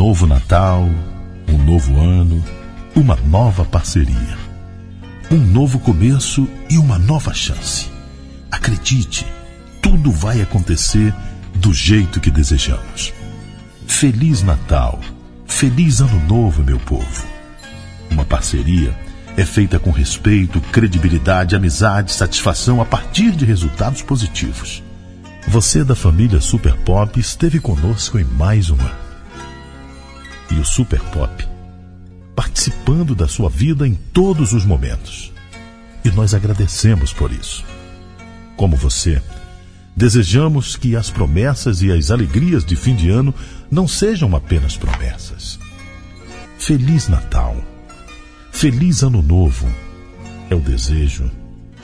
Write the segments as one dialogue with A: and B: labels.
A: novo Natal, um novo ano, uma nova parceria. Um novo começo e uma nova chance. Acredite, tudo vai acontecer do jeito que desejamos. Feliz Natal, feliz Ano Novo, meu povo. Uma parceria é feita com respeito, credibilidade, amizade, satisfação a partir de resultados positivos. Você da família Super Pop esteve conosco em mais um ano. E o Super Pop participando da sua vida em todos os momentos. E nós agradecemos por isso. Como você, desejamos que as promessas e as alegrias de fim de ano não sejam apenas promessas. Feliz Natal! Feliz Ano Novo! É o desejo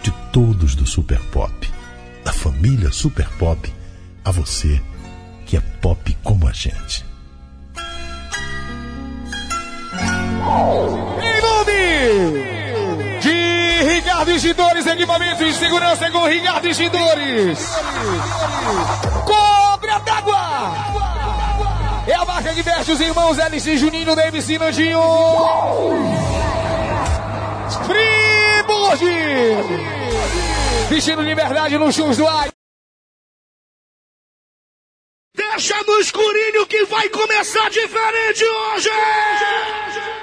A: de todos do Super Pop, da família Super Pop, a você que é pop como a gente.
B: Em nome de Ricardo Extintores, equipamentos de segurança com Ricardo Extintores. Cobra d'água. É a marca que veste os irmãos LC Juninho, Davis e Nandinho. Freeboard. Vestindo liberdade nos shows do ar.
C: Deixa no escurinho que vai começar diferente hoje! Quem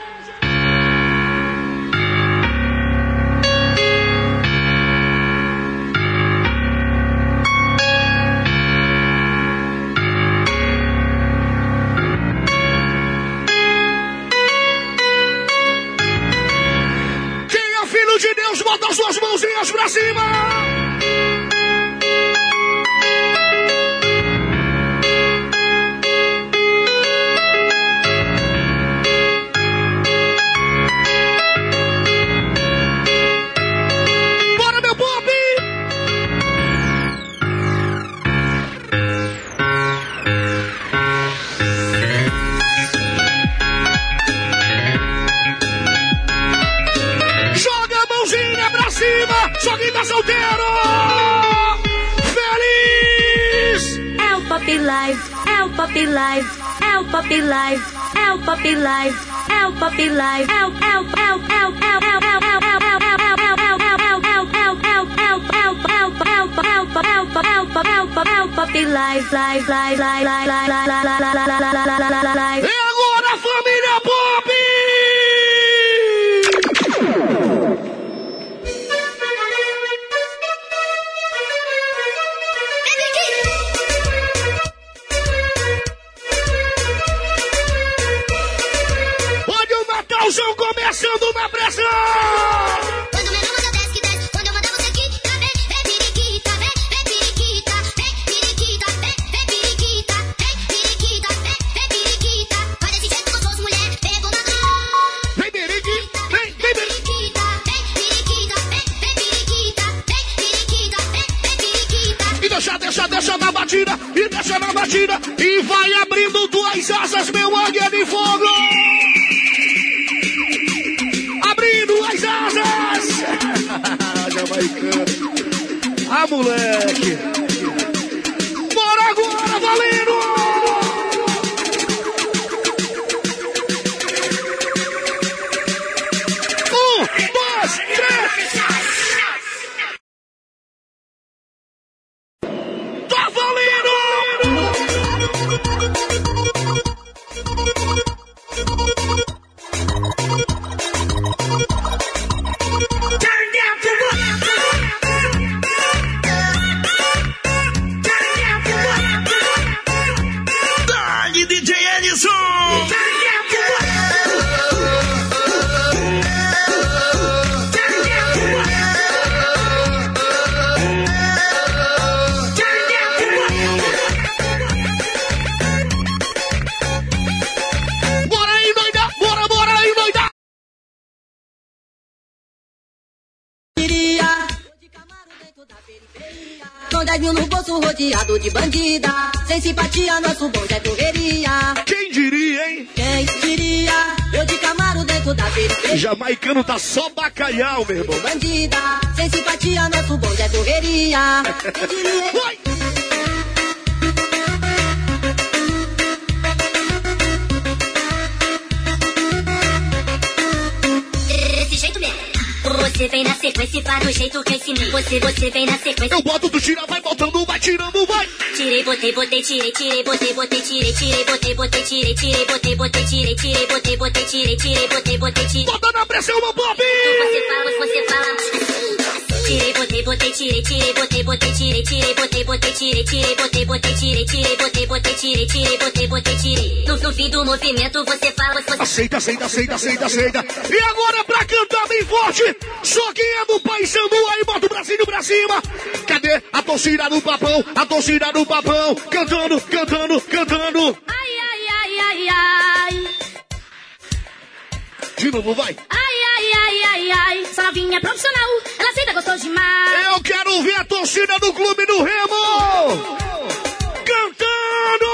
C: Deus, as suas mãozinhas pra cima! Tá solteiro! Feliz!
D: É o Pop Live, é o Pop Live, é o Pop Live, é o Pop Live, é o Pop Live, é o é o é o é o é o é o é o é o é o é o é o é o é o Pop Live, live, live, live, live, live, live, live, live.
C: E agora, Fazendo uma pressão!
E: Com 10 mil no bolso rodeado de bandida. Sem simpatia, nosso bonde é correria.
C: Quem diria, hein?
E: Quem diria? Eu de Camaro dentro da periferia.
C: Jamaicano tá só bacalhau, meu irmão.
E: Bandida, sem simpatia, nosso bonde é correria. Quem diria?
D: Você vem na sequência e faz do jeito que eu ensinei. Você, você vem na sequência.
C: Eu boto, tu tira, vai botando, vai tirando, vai.
D: Tirei, botei, botei, tirei, tirei, botei, botei, tirei, tirei, botei, botei, tirei, tirei, botei, botei, tirei, tirei, botei, botei, tirei, tirei, botei, botei, tirei.
C: Bota na pressão, meu pop.
D: Você fala, você fala. Tirei, botei, botei, tirei, tirei, botei, botei, tirei, tirei, botei, botei, tirei, tirei, botei, botei, tirei, tirei, botei, botei, tirei, tirei, botei, botei, tirei. No, no fim do movimento você fala, você
C: Aceita, aceita, aceita, aceita, aceita. E agora pra cantar bem forte, só quem é do Pai Sandu aí, bota o bracinho pra cima. Cadê a torcida do papão? A torcida do papão, cantando, cantando, cantando.
D: Ai, ai, ai, ai, ai.
C: De novo, vai.
D: Ai, ai, ai, ai, ai. Essa novinha é profissional. Ela senta gostoso demais.
C: Eu quero ver a torcida do Clube do Remo. Cantando.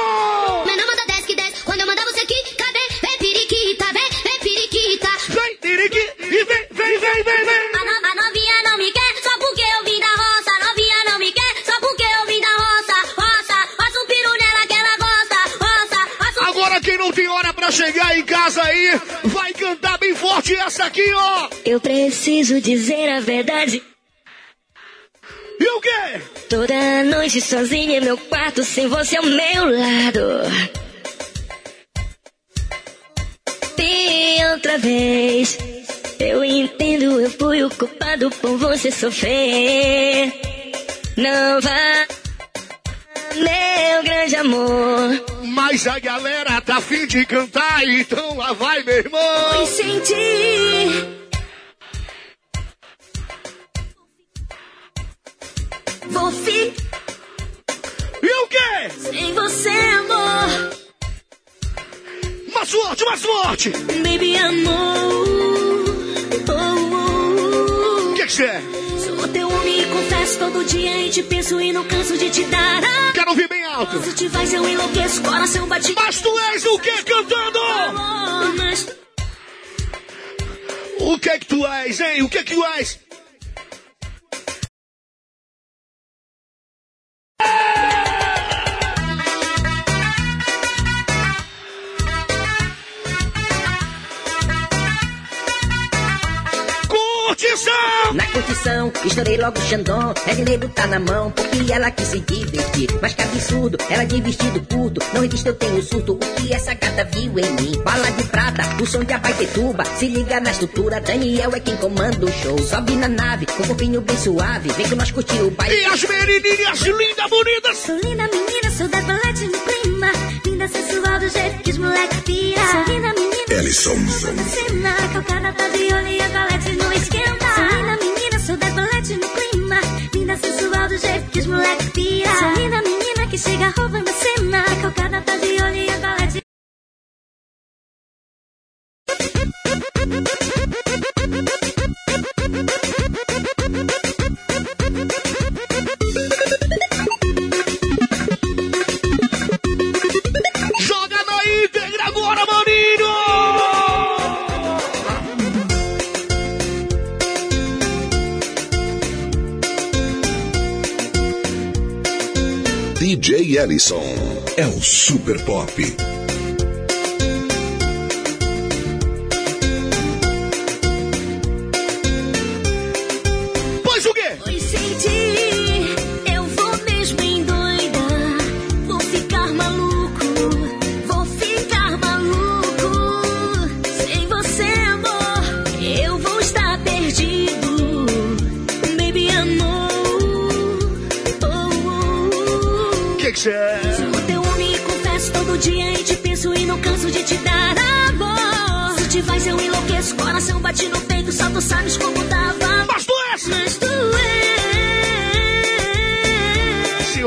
F: Não manda 10 que 10. Quando eu mandar você aqui, cadê? Vem periquita, vem, vem periquita.
C: Vem, Tiriqui, e vem, vem, vem, vem, vem.
D: A, no- a novinha não me quer só porque eu vim da roça. A novinha não me quer só porque eu vim da roça. Roça, faça um piru nela que ela gosta. Roça, faça um
C: Agora quem não tem hora pra chegar em casa aí, vai cantar bem forte essa aqui, ó.
D: Eu preciso dizer a verdade.
C: E o quê?
D: Toda noite sozinha em meu quarto, sem você ao meu lado. E outra vez, eu entendo, eu fui o culpado por você sofrer. Não vá, meu grande amor.
C: Mas a galera tá afim de cantar, então lá vai, meu irmão.
D: Pois senti. Vou ficar
C: E o quê?
D: sem você, amor.
C: Mais forte, mais forte.
D: Baby, amor. Oh,
C: O que que você é?
D: Oh. Sou teu homem e confesso todo dia e te penso e não canso de te dar. a
C: Quero ouvir bem alto.
D: Se te faz eu enlouqueço, coração bate.
C: Mas tu és o que cantando?
D: Amor, mas
C: O que que tu és, hein? O que que tu és? Curtição!
G: Na curtição, estourei logo o Xandão. Red Label tá na mão, porque ela quis se divertir. Mas que absurdo, ela de vestido curto. Não resiste, eu tenho surto. O que essa gata viu em mim? Bala de prata, o som de abaitetuba. Se liga na estrutura, Daniel é quem comanda o show. Sobe na nave, com o corpinho bem suave. Vem que nós curtir o baile.
C: E as menininhas lindas, bonitas!
D: Linda menina, sou da colete no clima. Linda sensual do jeito que os moleque pira. Sou linda menina,
H: Ellison.
D: cena. Calcada tá de olho e a colete não esquenta. Sou linda menina, sou da colete no clima. Linda sensual do jeito que os moleque pira. Sou linda menina que chega roubando a cena. Calcada tá de olho e a colete
H: Ellison. É o Super Pop.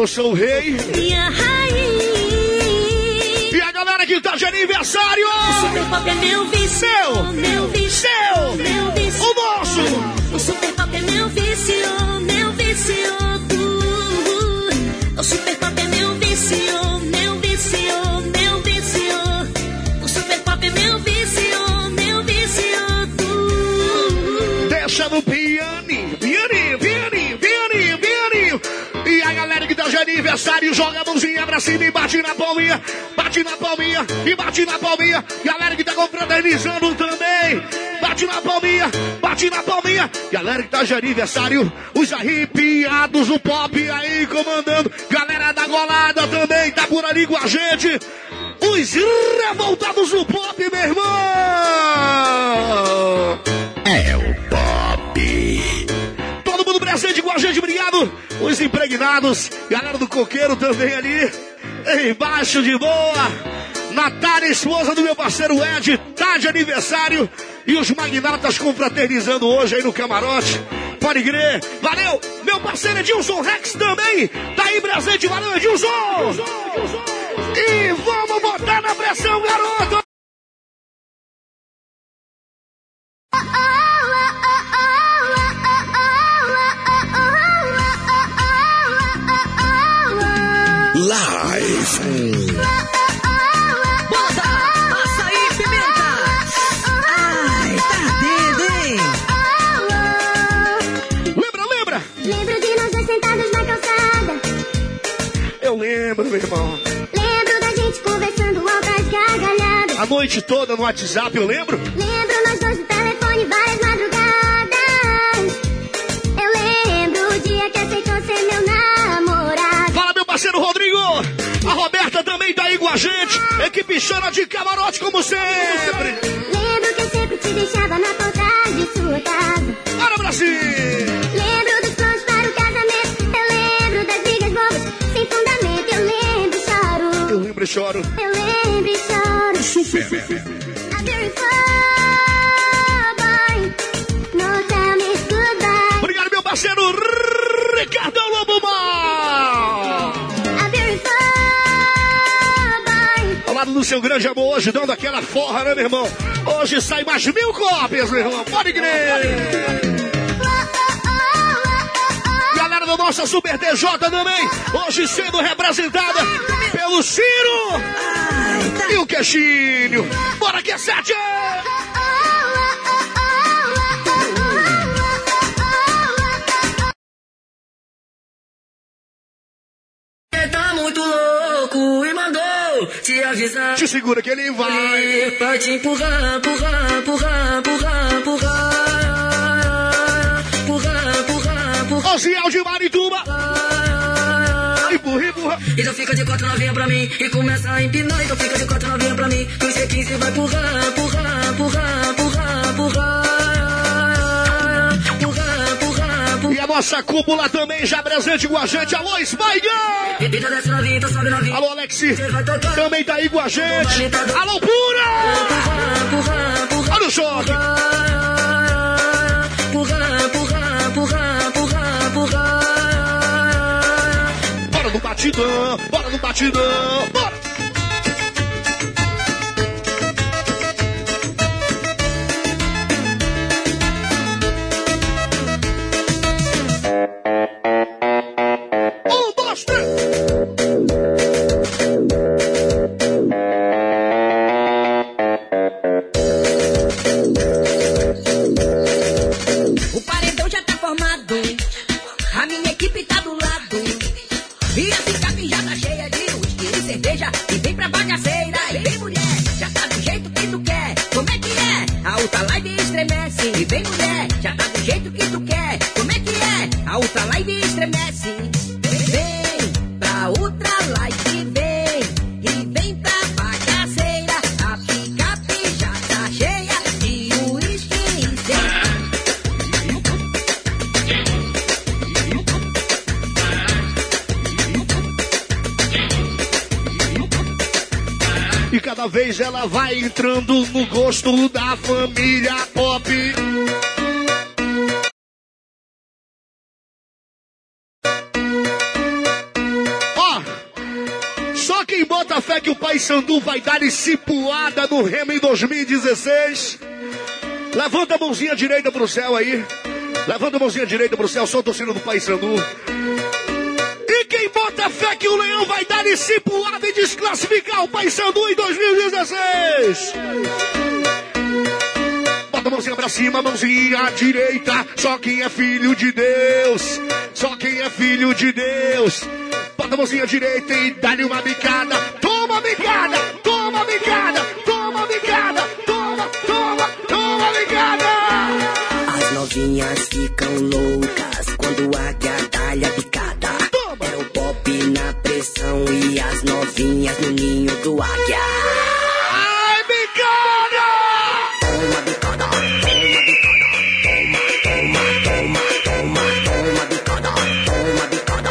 D: Eu sou
C: o rei.
D: minha rainha.
C: E a galera que tá de aniversário!
D: Super pop é meu vício,
C: Seu!
D: meu vício,
C: aniversário joga a mãozinha pra cima e bate na palminha, bate na palminha e bate na palminha. Galera que tá confraternizando também, bate na palminha, bate na palminha. Galera que tá de aniversário, os arrepiados, o pop aí comandando. Galera da golada também tá por ali com a gente. Os revoltados do pop, meu irmão.
A: É o
C: presente com a gente, obrigado. Os impregnados, galera do coqueiro também ali, embaixo de boa. Natália, esposa do meu parceiro Ed, tá de aniversário. E os magnatas confraternizando hoje aí no camarote. Pode crer. Valeu, meu parceiro Edilson Rex também. Tá aí presente, valeu Edilson. E vamos botar na pressão, garoto.
A: Live.
F: Lembro,
C: meu irmão.
F: Lembro da gente conversando altas gargalhadas.
C: A noite toda no WhatsApp, eu lembro.
F: Lembro nós dois no telefone várias madrugadas. Eu lembro o dia que aceitou ser meu namorado.
C: Fala, meu parceiro Rodrigo. A Roberta também tá aí com a gente. Equipe chama de camarote, como sempre.
F: Lembro que eu sempre te deixava na porta de sua casa.
C: Bora, Brasil!
F: Choro.
C: Eu lembro e choro.
A: Super.
F: Goodbye.
C: Obrigado, meu parceiro Ricardão Lobo Mal. Ao lado do seu grande amor, hoje dando aquela forra, né, meu irmão? Hoje sai mais mil cópias, meu irmão. Pode crer. Galera da nossa Super DJ também, hoje sendo representada pelo Ciro
I: Ai, tá
C: e o Queixinho. Bora que é sete!
I: tá muito louco e mandou te avisar.
C: Te segura que ele vai.
I: Vai te empurrar, empurrar, empurrar, empurrar, empurrar. Empurrar, empurrar, empurrar.
C: Osiel de Marituba.
I: Então fica de quatro novinha pra mim e começa a empinar. Então fica de quatro novinha pra mim. Que o C15 vai empurrar, empurrar, empurrar, empurrar, empurrar. Empurrar, empurrar, empurrar.
C: E a nossa cúpula também já presente com a gente. Alô, Spider! Alô,
I: tocar.
C: Também tá aí com a gente. Alô, Pura! Olha o choque.
I: Empurrar, empurrar, empurrar,
C: batidão, bora no batidão, bora!
J: E
C: cada vez ela vai entrando no gosto da família pop. Ó, só quem bota fé que o Pai Sandu vai dar cipuada no Remo em 2016. Levanta a mãozinha direita pro céu aí. Levanta a mãozinha direita pro céu, solta o do Pai Sandu. Bota fé que o Leão vai dar discipulado e desclassificar o Paysandu em 2016? Bota a mãozinha pra cima, mãozinha à direita. Só quem é filho de Deus. Só quem é filho de Deus. Bota a mãozinha à direita e dá-lhe uma bicada. Toma bicada, toma bicada, toma bicada, toma, toma, toma bicada.
J: novinhas ficam loucas quando a e as novinhas no ninho do águia.
C: Ai, bicada!
J: Toma bicada, toma bicada, toma, toma, toma, toma bicada, toma bicada.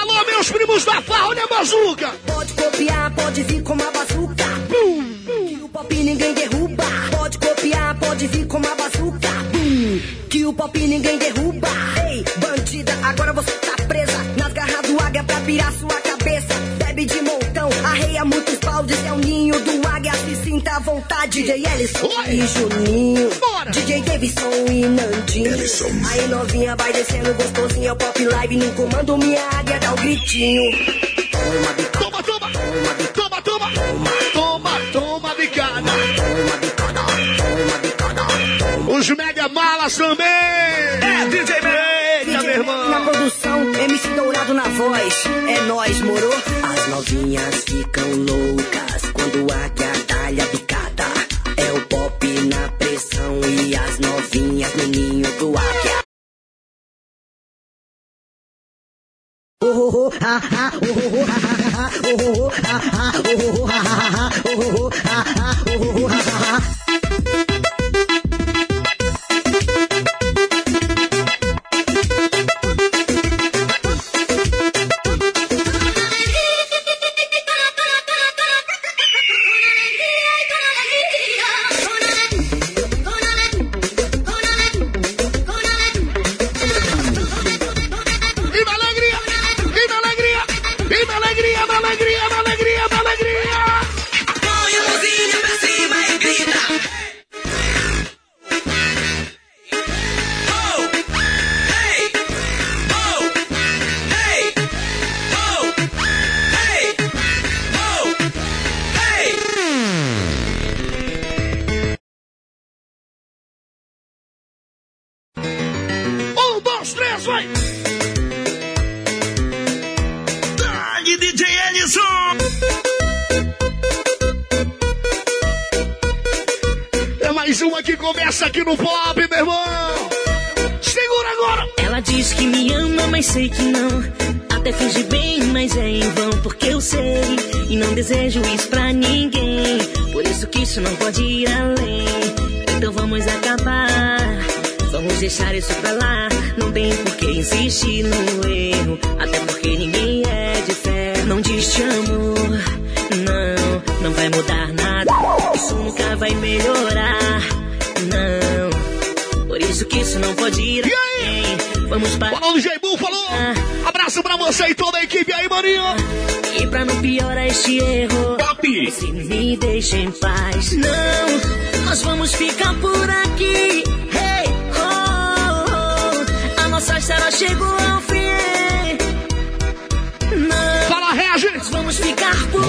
C: Alô, meus primos da farra, olha a bazuca!
J: Pode copiar, pode vir com uma bazuca. Que o pop ninguém derruba. Pode copiar, pode vir com uma bazuca. Bum. Que o pop ninguém derruba. Ei, bandida, agora você tá presa. Nas garras do águia pra pirar muitos baldes. É o ninho do águia, se sinta à vontade. DJ Ellison
C: Oi.
J: e Juninho.
C: Bora.
J: DJ Davidson e Nandinho. Aí novinha vai descendo gostosinho. É o pop live no comando. Minha águia dá um gritinho. Toma, bicada.
C: Toma, toma! Toma, toma! Toma, Os mega malas também! É, DJ Eita, meu
J: Na
C: irmão!
J: produção, MC Dourado na voz. É nóis, moro? As novinhas ficam loucas quando a águia dá-lhe a picada. É o pop na pressão e as novinhas no ninho do águia.
C: É mais uma que começa aqui no pop, meu irmão! Segura agora!
D: Ela diz que me ama, mas sei que não. Até finge bem, mas é em vão, porque eu sei. E não desejo isso pra ninguém. Por isso que isso não pode ir além. Então vamos acabar. Vamos deixar isso pra lá. Não tem por que insistir no erro. Até porque ninguém é de. Não diz te amo. Não, não vai mudar nada. Isso nunca vai melhorar. Não. Por isso que isso não pode ir
C: E aí?
D: Vamos para.
C: Falou do J-Bull, falou! Abraço pra você e toda a equipe aí, maninho!
D: E pra não piorar este erro, se me deixa em paz. Não, nós vamos ficar por aqui. Hey, oh, oh, a nossa história chegou ao fim.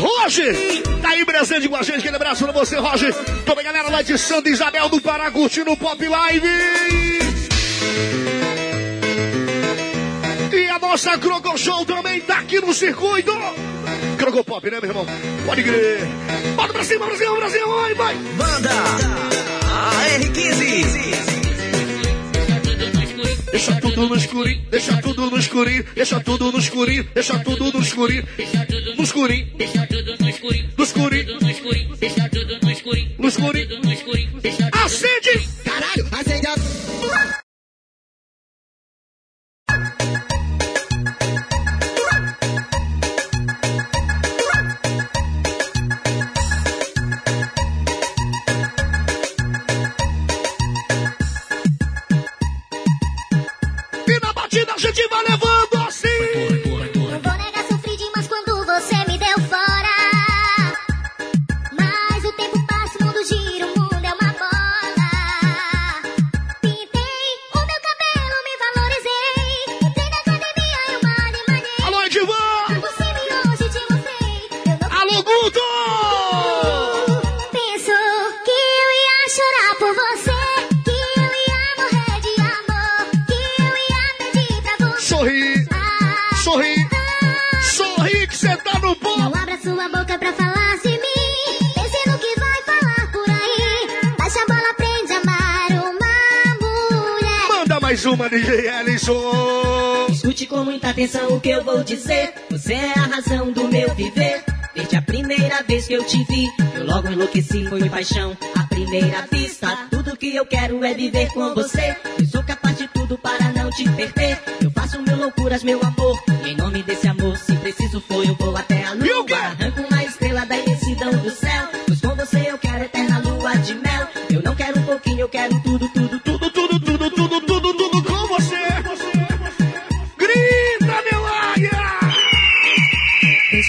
C: Roger! Tá aí presente com a gente, aquele abraço pra você, Roger! Toda galera lá de Santa Isabel do Pará curtindo o Pop Live! E a nossa Croco Show também tá aqui no circuito! Croco Pop, né, meu irmão? Pode crer! Bota pra cima, Brasil, Brasil, vai, vai!
I: Banda AR15.
C: Deixa tudo no escurinho, deixa tudo no escurinho, deixa tudo no escurinho, deixa tudo no escurinho, no escurinho, no escurinho, no escurinho. Acende!
I: Caralho, acende a...
C: atenção o que eu vou dizer. Você é a razão do meu viver. Desde a primeira vez que eu te vi, eu logo enlouqueci, foi paixão. À primeira vista, tudo que eu quero é viver com você. Eu sou capaz de tudo para não te perder. Eu faço mil loucuras, meu amor. E em nome desse amor, se preciso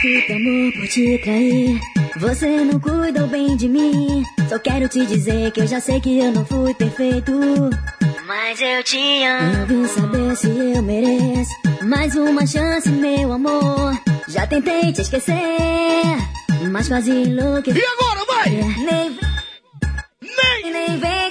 D: Escuta, amor, por te trair. Você não cuidou bem de mim. Só quero te dizer que eu já sei que eu não fui perfeito. Mas eu te amo. Eu vim saber se eu mereço mais uma chance, meu amor. Já tentei te esquecer, mas quase enlouqueci.
K: E agora, vai.
D: Nem,
K: Nem.
D: nem vem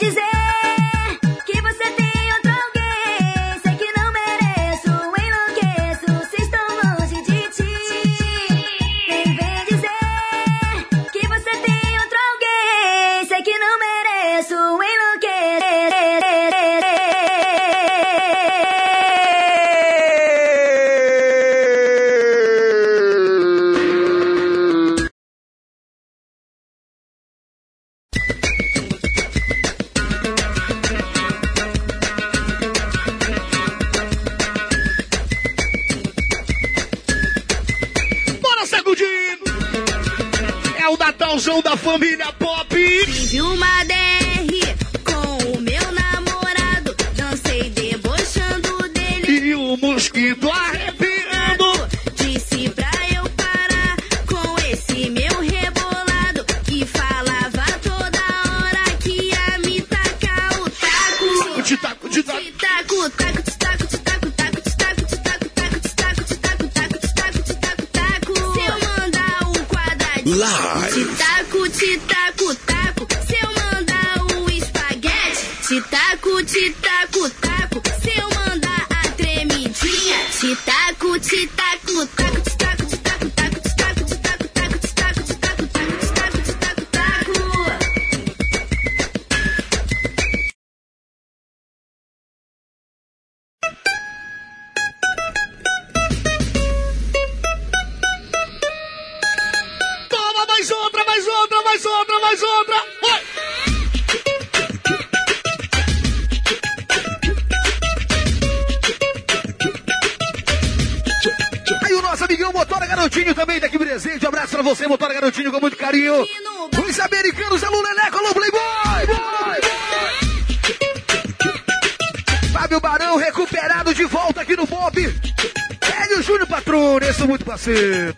H: Live.
L: Titaco, titaco, taco. Se eu mandar o espaguete. Titaco, titaco, taco. Se eu mandar a tremidinha. Titaco, titaco, taco.
K: Carinho. Os americanos, alô Leleco, alô Playboy. Boy. Fábio Barão recuperado de volta aqui no Pop. Hélio Júnior Patrone, é muito parceiro.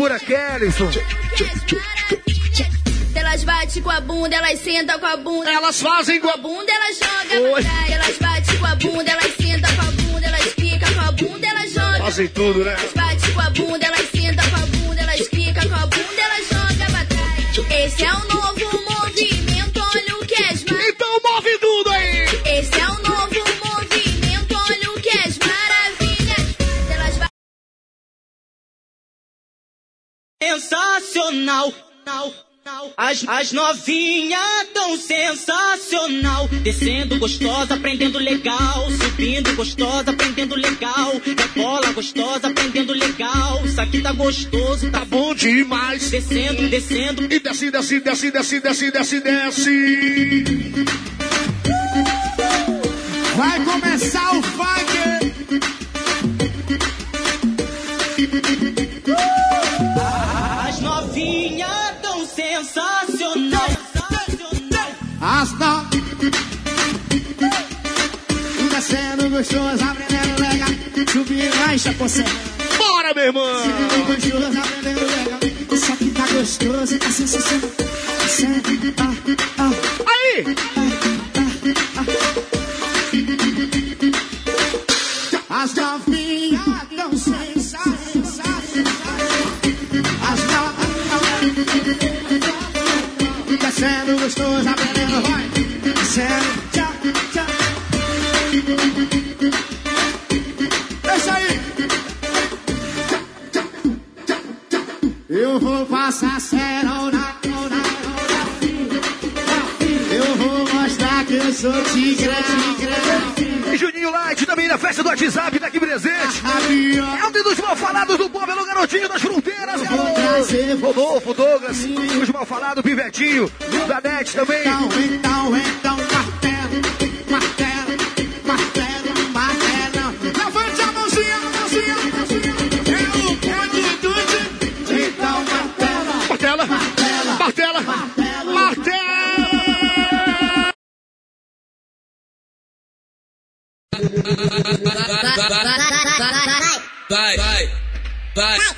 K: Pura
L: maravilhas. Elas batem com a bunda, elas sentam com a bunda.
K: Elas fazem
L: Com a bunda, elas jogam
K: Oi.
L: Elas batem com a bunda, elas sentam com a bunda, elas quicam com a bunda, elas jogam.
K: Fazem tudo, né?
L: Elas batem com a bunda, elas sentam com a bunda, elas quicam com a bunda, elas jogam trás. Esse é o
M: As, as novinhas tão sensacional. Descendo gostosa, aprendendo legal. Subindo gostosa, aprendendo legal. Bola gostosa, aprendendo legal. Isso aqui tá gostoso, tá bom.
K: Bom demais!
M: Descendo, descendo.
K: E desce, desce, desce, desce, desce, desce, desce!
N: Vai começar o Hasta. Descendo gostoso, aprendendo legal. Subindo, baixa, coçando. Eh.
K: Bora, meu irmão!
N: Descendo gostoso, aprendendo legal. Só que tá gostoso, tá sensação. Ah, ah.
K: Aí! As novinhas tão sensacionais. As novinhas.
N: Descendo gostoso, aprendendo é eu vou passar cerol na Eu vou mostrar que eu sou tigrão,
O: tigrão. Juninho Light também na festa do WhatsApp daqui presente. É um dos mal falados do povo, é o garotinho das fronteiras, garoto. Rodolfo, Douglas, os mal falados, Pivetinho, da NET também.
N: Então, então, então,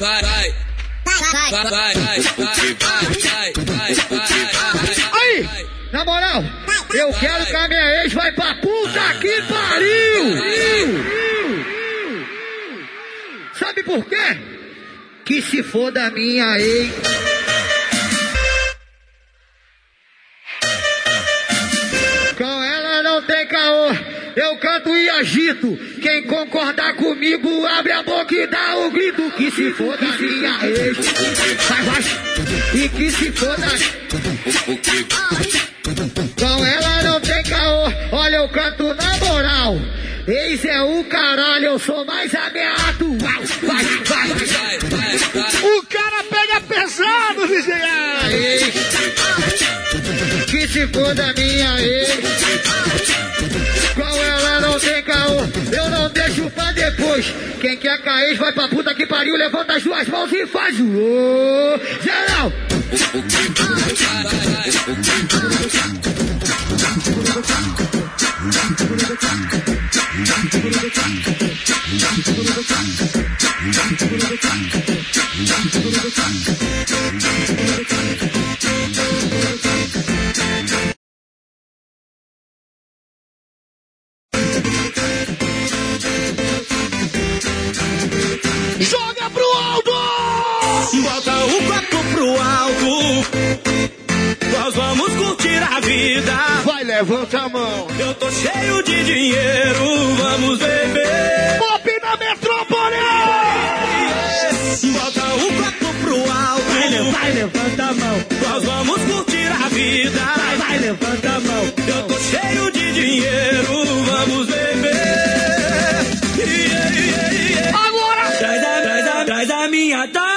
P: vai, vai. Vai, vai, vai,
O: na moral, eu quero que a minha ex vai pra puta que pariu! Sabe por quê? Que se for da minha ex. Com ela não tem caô, eu canto e agito. Quem concordar comigo abre a boca e dá o grito. Que se for da minha ex. Vai, vai. E que se for da. Com ela não tem caô. Olha, eu canto na moral. Ex é o caralho, eu sou mais ameaçado. Vai, vai, vai. O cara pega pesado, DJ. Que se for da minha ex. Com ela não tem caô, eu não deixo pra depois. Quem quer cair vai pra puta que pariu, levanta as duas mãos e faz o ô. Geral!
Q: Nós vamos curtir a vida.
O: Vai, levanta a mão.
Q: Eu tô cheio de dinheiro, vamos beber.
O: Pop na metrópole!
Q: Bota o copo pro alto. Vai, vai, levanta a mão. Nós vamos curtir a vida. Vai, vai, levanta a mão. Eu tô cheio de dinheiro, vamos beber. Yeah, yeah, yeah.
O: Agora!
Q: Traz a, traz a, traz a minha taça,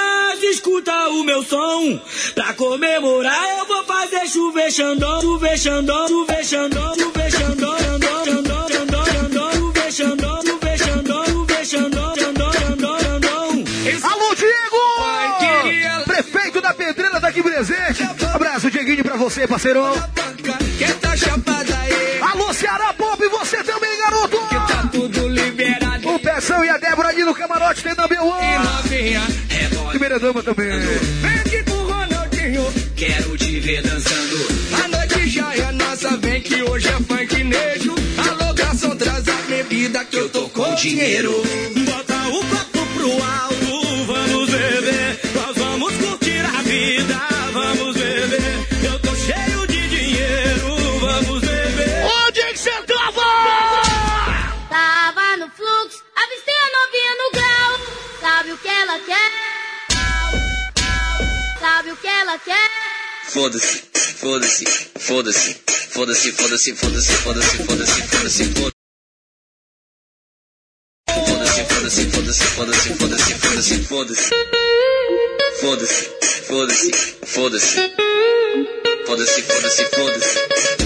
Q: escuta o meu som. Pra comemorar eu vou fazer chover xandão, chover xandão, chover xandão, chover xandão, xandão, xandão, xandão, xandão, chover xandão, chover xandão, chover xandão, xandão, xandão, xandão.
O: Alô, Diego! Prefeito da Pedreira daqui presente. Abraço, Dieguinho, pra você, parceirão.
Q: Quem tá chapada aí,
O: Alô, Ceará Pop, você também, garoto!
Q: tá tudo liberado.
O: O Pezão e a Débora ali no camarote tem também o
Q: E novinha.
O: Primeira dama também.
Q: Vem aqui com o Ronaldinho, quero te ver dançando. A noite já é nossa, vem que hoje é funk nejo. Alô, garçom, traz a bebida que eu tô com dinheiro. Bota
P: Foda-se, foda-se, foda-se, foda-se, foda-se, foda-se, foda-se, foda-se, foda-se, foda-se. Foda-se, foda-se, foda-se, foda-se, foda-se, foda-se, foda-se. Foda-se, foda-se, foda-se. Foda-se, foda-se,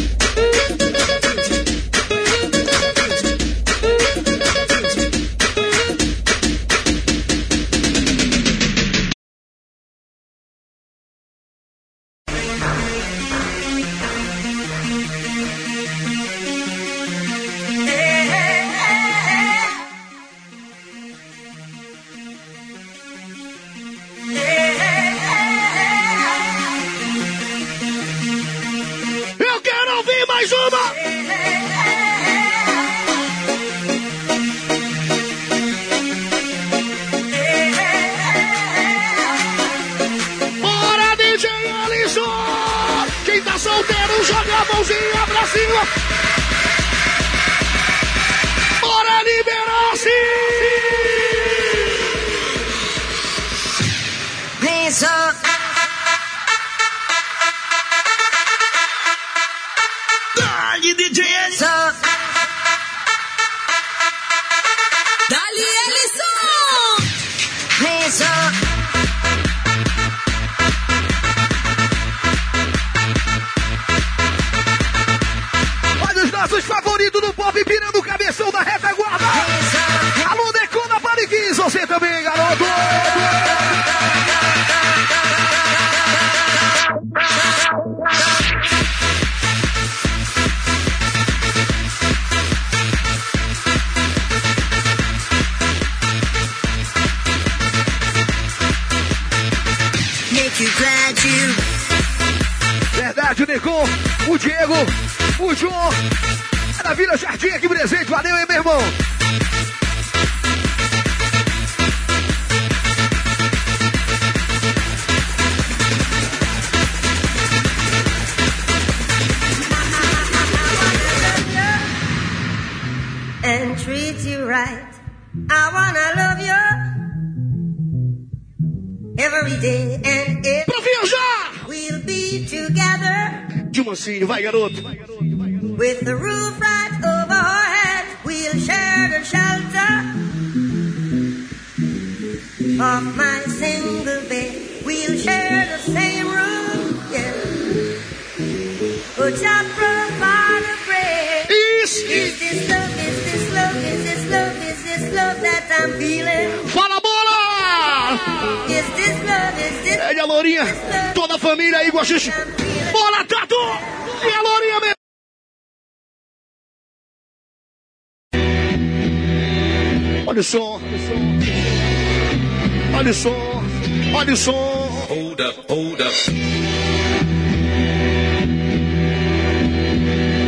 O: solteiro, joga a mãozinha pra cima! Bora liberar-se!
J: Hands
C: De mansinho, vai, garoto.
J: with the roof right over our head. We'll share the shelter of my single bed. We'll share the same room, yeah. I provide a bread. Is this love, is this love, is this love, is this love that I'm feeling?
C: Fala, bola!
J: Is this love, is this
C: É, a Lourinha, toda a família aí gente. Bola, Tato! E a Lourinha, meu. Olha o som. Olha o som. Olha o som.
Q: Hold up, hold up.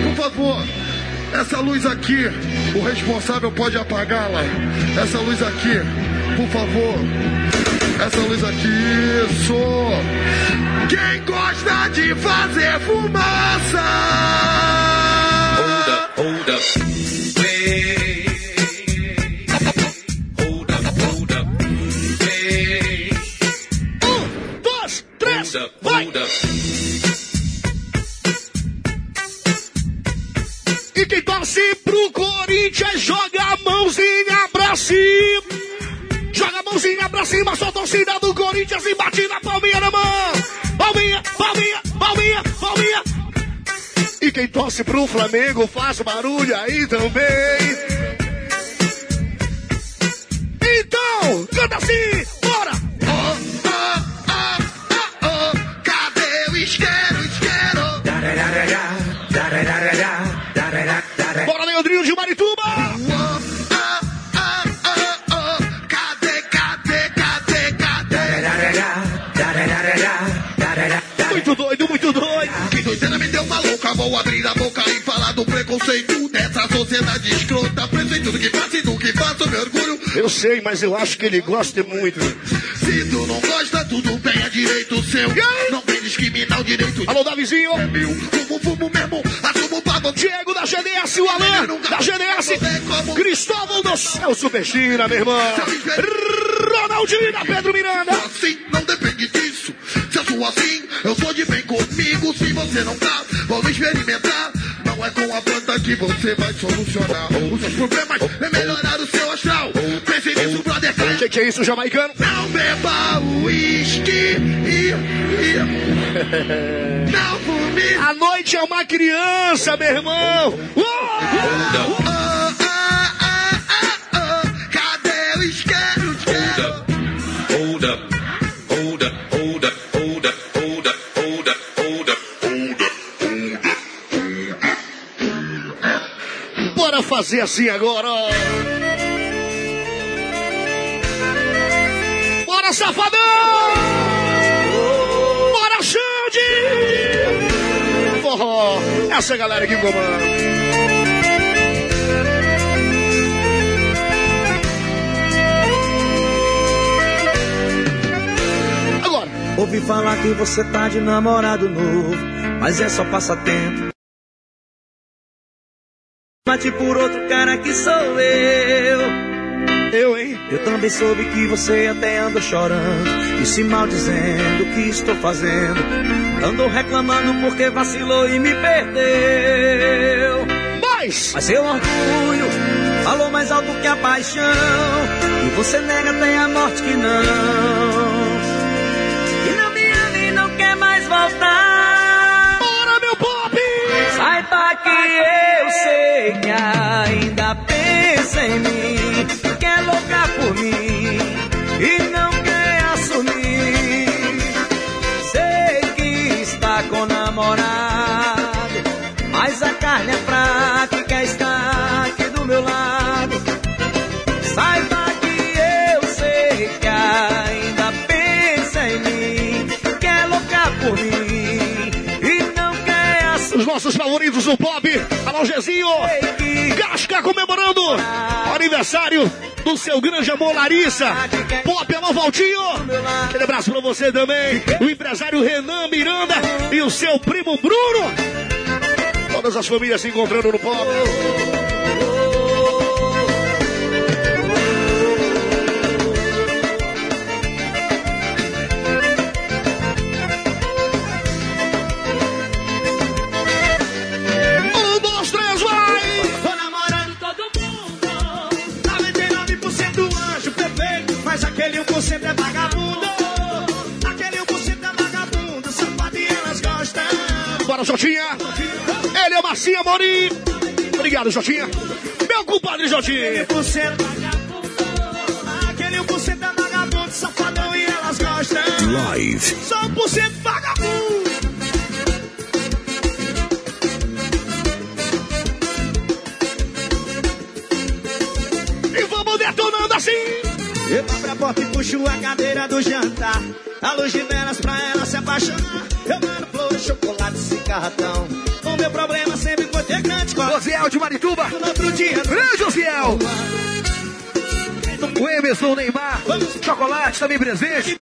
R: Por favor, essa luz aqui, o responsável pode apagá-la. Essa luz aqui, por favor. Essa luz aqui, isso. Quem gosta de fazer fumaça?
Q: Hold up, hold up. Hey. Hold up, hold up. Hey.
C: Um, dois, três,
Q: Hold up,
C: vai!
Q: hold up.
C: E quem torce pro Corinthians joga a mãozinha pra cima. Joga a mãozinha pra cima, só torcida do Corinthians e bate na palminha na mão. Palminha, palminha, palminha, palminha. E quem torce pro Flamengo faz barulho aí também. Então, canta assim,
R: vou abrir a boca e falar do preconceito dessa sociedade escrota. Preso em tudo que faço e do que faço, meu orgulho.
C: Eu sei, mas eu acho que ele gosta muito.
R: Se tu não gosta, tudo bem, é direito seu. Não vem discriminar o direito
C: Alô, Davizinho.
R: é meu. Fumo, fumo mesmo, assumo pra você.
C: Diego da GDS, o Alan da GDS, Cristóvão do Celso Peixina, meu irmão. Ronaldinho da Pedro Miranda.
R: Assim, não depende disso. Se eu sou assim, eu sou de bem comigo. Se você não tá, vamos experimentar. Não é com a planta que você vai solucionar os seus problemas. É melhorar o seu astral. Pense nisso, brother.
C: O que, que é isso, jamaicano?
R: Não beba uísque. e- e- Não fume.
C: A noite é uma criança, meu irmão. Uh!
Q: Hold up,
C: fazer assim agora. Bora, safadão! Bora, Xande! Forró, essa é galera que comanda.
S: Ouvi falar que você tá de namorado novo, mas é só passatempo. Mate por outro cara que sou eu.
C: Eu, hein?
S: Eu também soube que você até anda chorando e se maldizendo o que estou fazendo. Andou reclamando porque vacilou e me perdeu.
C: Mas,
S: Mas seu orgulho falou mais alto que a paixão. E você nega até a morte que não. E não me ama e não quer mais voltar.
C: bora, meu pop!
S: Saiba que eu sei que ainda pensa em mim, que é louca por mim e não quer assumir. Sei que está com namorado, mas a carne é fraca e quer estar aqui do meu lado. Saiba
C: nossos favoritos do pop, alô Gezinho, Casca comemorando aniversário do seu grande amor Larissa. Pop, alô Valtinho, aquele abraço pra você também. O empresário Renan Miranda e o seu primo Bruno. Todas as famílias se encontrando no pop. Também presente.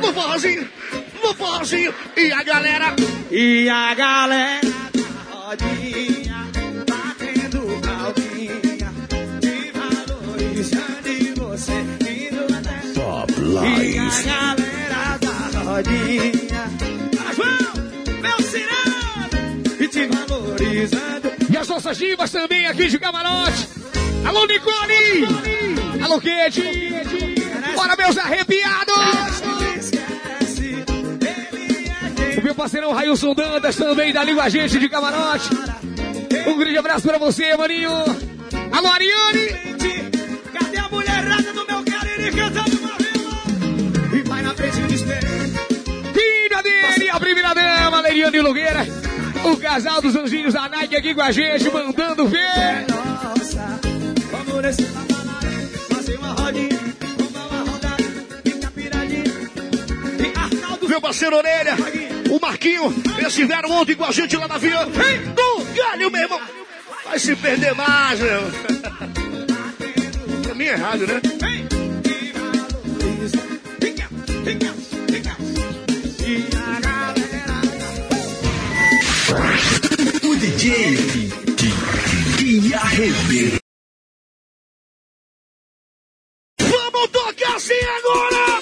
C: No forrozinho, no forrozinho. E a galera,
H: E a galera da rodinha batendo palminha te valorizando e você indo até
T: Pop
H: E a galera da rodinha as mãos, meu cirando e te valorizando
B: E as nossas divas também aqui de camarote. Alô, Nicole! Alô, Kate! Bora, meus arrepiados! Parceirão Railson Dantas também tá ali com a gente de camarote. Um grande abraço pra você, maninho. Alô, Ariane!
H: mente cadê a mulherada do meu cariri cantando uma rima e vai na frente do espelho
B: Filha dele, a primeira dama, Leiriane Nogueira. O casal dos anjinhos da Nike aqui com a gente, mandando ver.
H: Nossa, vamos nesse fazer uma rodinha, tomar uma rodada, fica piradinha.
C: Meu parceiro Orelha, o Marquinho, estiveram ontem com a gente lá na vila do Galho, meu irmão. Vai se perder mais, meu. Mim é errado, né?
T: O DJ que, que arrebenta.
C: Vamos tocar assim agora!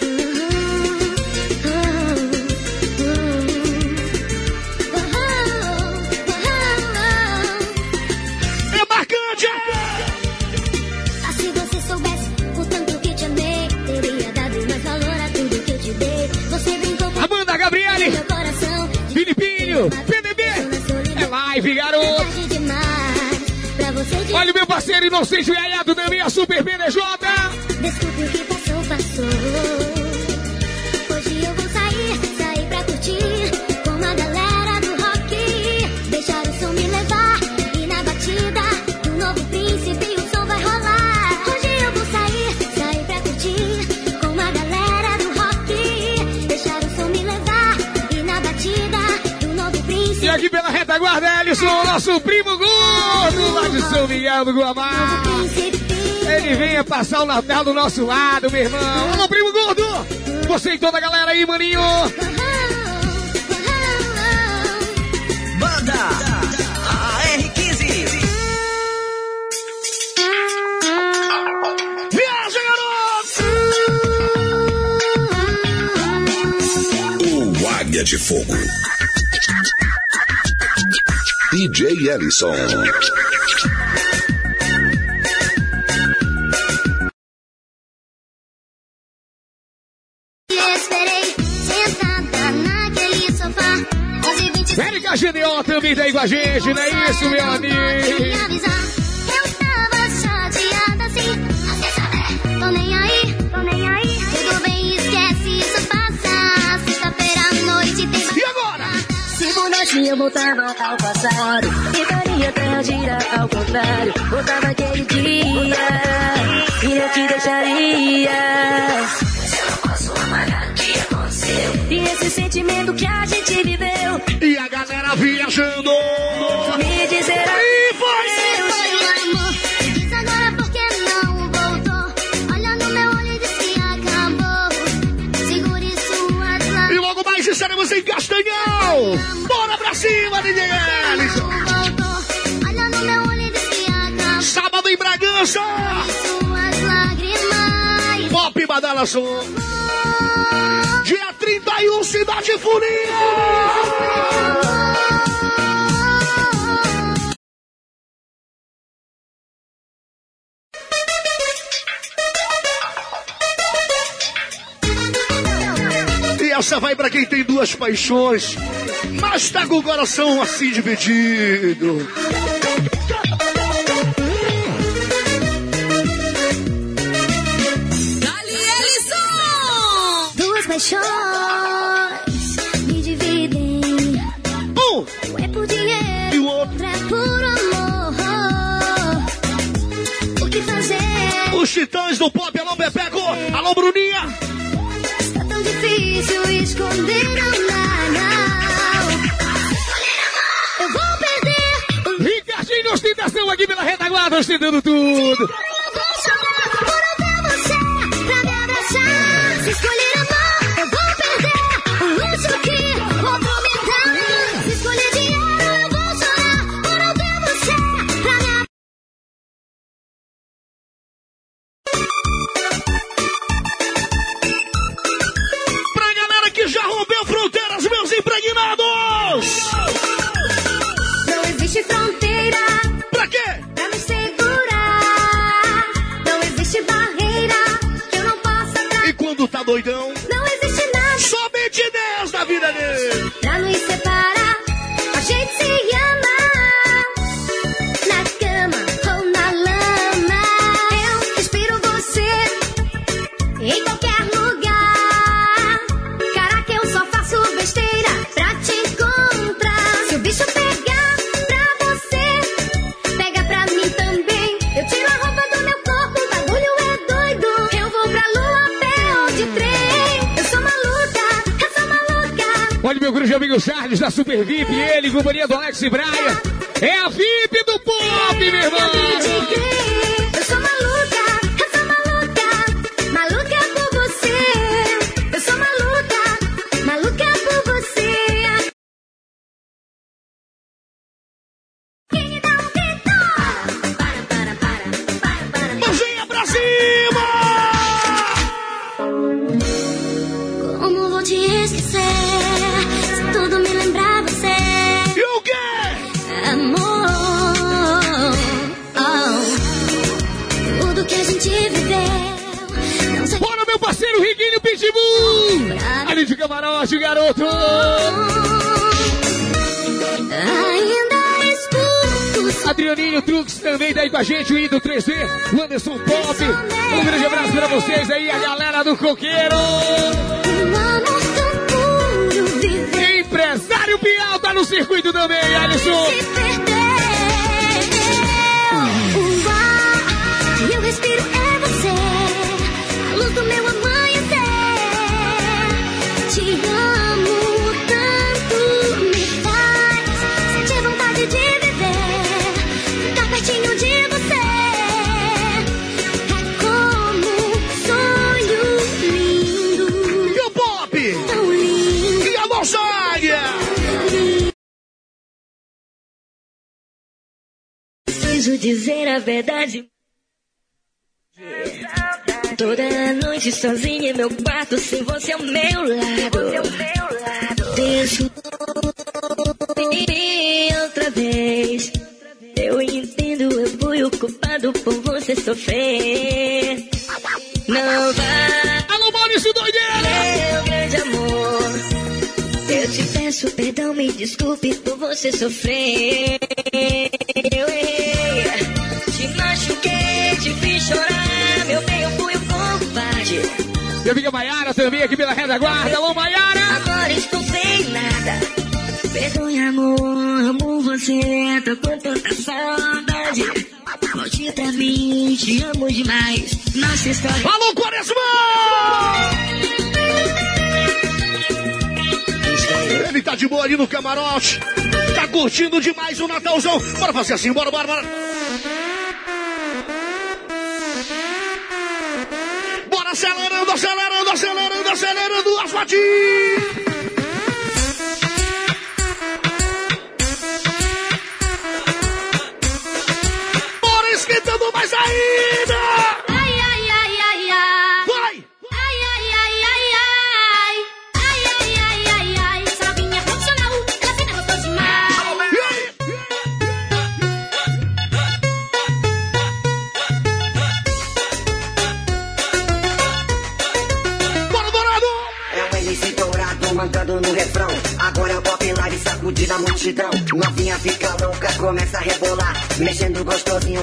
B: Filipinho, PDB. É live, garoto. Olha o meu parceiro inocente Yayado também, a Super PDJ.
U: Desculpe o que passou, passou. na retaguarda, Ellison, nosso primo gordo lá de São Miguel do Guamá. Ele venha passar o Natal do nosso lado, meu irmão. Alô, primo gordo! Você e toda a galera aí, maninho.
S: Banda!
A: de Fogo. DJ Ellison.
U: Érica Gideon também tá aí com a gente, não é isso, meu amigo?
L: Eu
D: voltava ao passado. E daria até terra girar ao contrário. Voltava aquele dia. E eu te deixaria. Eu não posso amar, o que aconteceu E esse sentimento que a gente viveu.
C: E a galera viajando.
D: Me dizer
C: E foi assim. Estamos em Castanhão! Bora pra cima, DJ Ellison! Sábado em Bragança! Pop Badala Sul! Dia 31, Cidade Furia! Essa vai para quem tem duas paixões, mas tá com o coração assim dividido.
L: Dali Duas paixões me dividem.
C: Um,
L: um é por dinheiro
C: e o outro
L: é por amor. O que fazer?
C: Os titãs do pop, alô Pepeco, alô Bruninha
L: esconder não dá, não. Eu vou perder. O...
U: Ricardinho ostentação aqui pela retaguarda, ostentando tudo.
C: E
D: outra vez. Eu entendo, eu fui o culpado por você sofrer. Não vá.
U: Alô, Maurício Doideira!
D: Meu grande amor. Eu te peço perdão, me desculpe por você sofrer. Eu errei, te machuquei, te fiz chorar. Meu bem, eu fui o covarde.
U: Minha amiga Maiara também aqui pela retaguarda. Alô, Maiara!
D: Te amo demais. Nossa história.
C: Alô, Quaresma! Ele tá de boa ali no camarote. Tá curtindo demais o Natalzão. Bora fazer assim, bora, bora, bora. Bora acelerando, acelerando, acelerando, acelerando as batidas.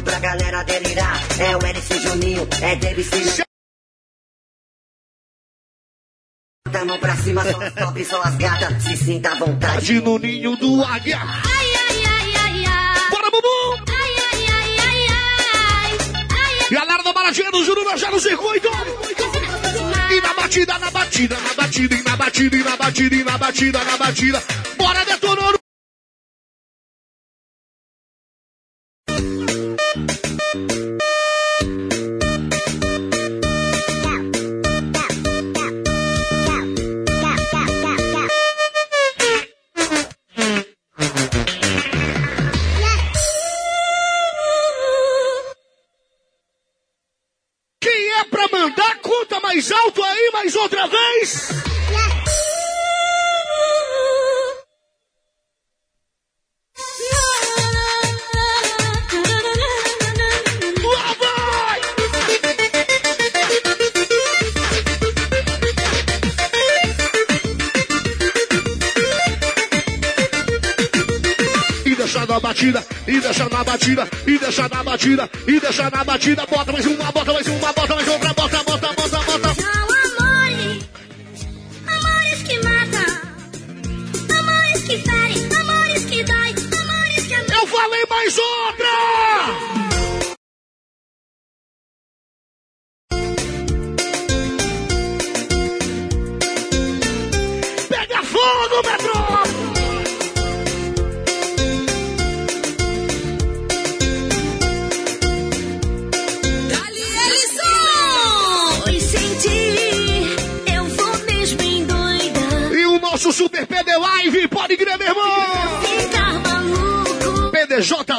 V: Pra galera delirar. É o LC Juninho, é Davis a mão pra cima, só as top, só as gatas. Se sinta à vontade.
C: No ninho do águia.
F: Ai, ai, ai, ai, ai.
C: Bora, Bubu.
F: Ai, ai, ai, ai, ai. Ai,
C: Galera da baladinha do Juruna já no circuito. E na batida, na batida, na batida, e na batida, e na batida, e na batida, na batida. Bora detonando.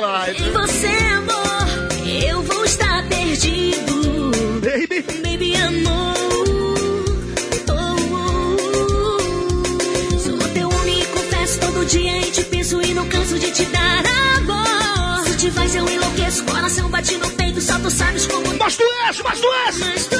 C: Live.
D: Em você, amor, eu vou estar perdido.
C: Baby,
D: Baby, amor. Oh, oh. Sou teu homem e confesso todo dia e te penso e não canso de te dar amor. Se te faz eu enlouqueço, coração bate no peito, só tu sabes como.
C: mas tu és, mas tu és!
D: Mas tu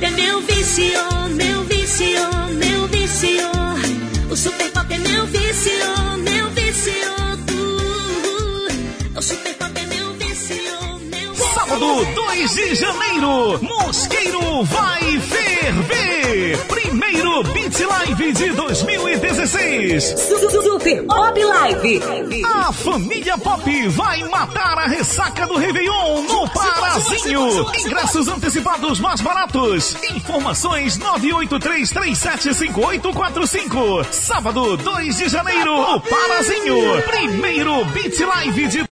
D: pop é meu vício, meu vício, meu vício. O super pop é meu vício, meu vício. O super pop é meu vício, meu vício.
W: Sábado 2 de janeiro, Mosqueiro vai ferver. Primeiro Beat Live de 2016.
X: Super Pop Live.
W: A família Pop vai matar a ressaca do Réveillon no Parazinho. Ingressos antecipados mais baratos. Informações 983375845. Sábado 2 de janeiro, o Parazinho. Primeiro Beat Live de